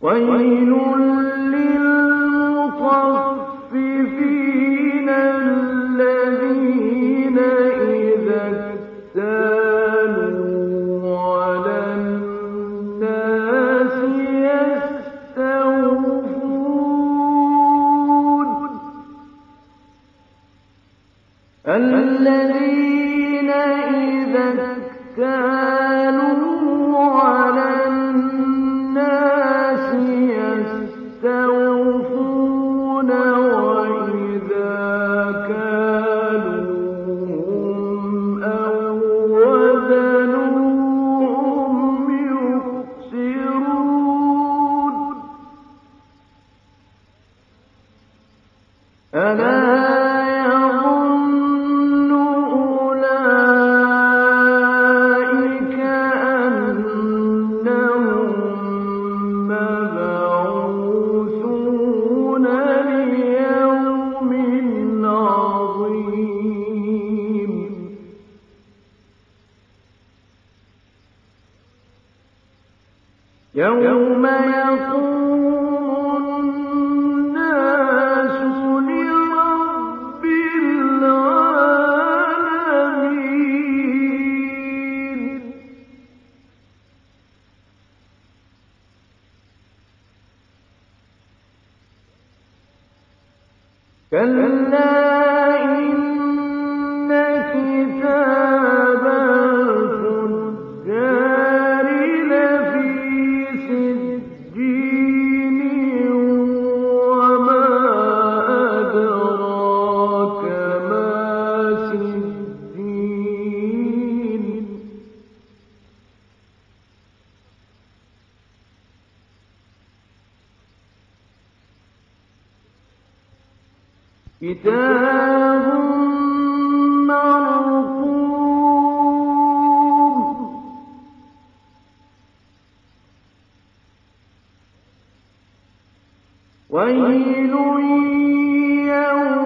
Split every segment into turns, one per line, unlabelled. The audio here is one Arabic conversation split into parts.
ويل للمطففين الذين إذا اكتالوا الناس يستوفون الذين إذا اكتالوا يوم يقول ويل يوم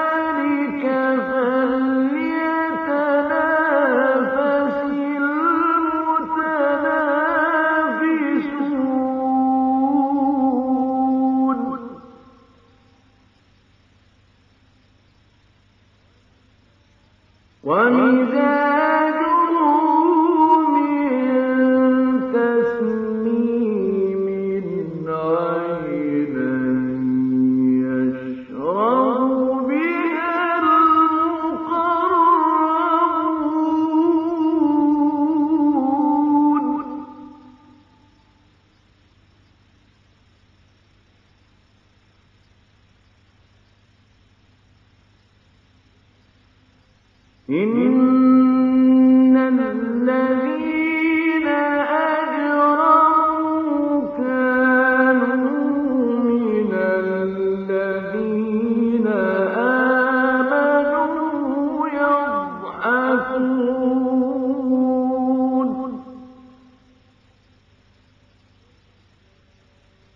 ومزاجه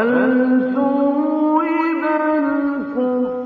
هل ثوب الكفر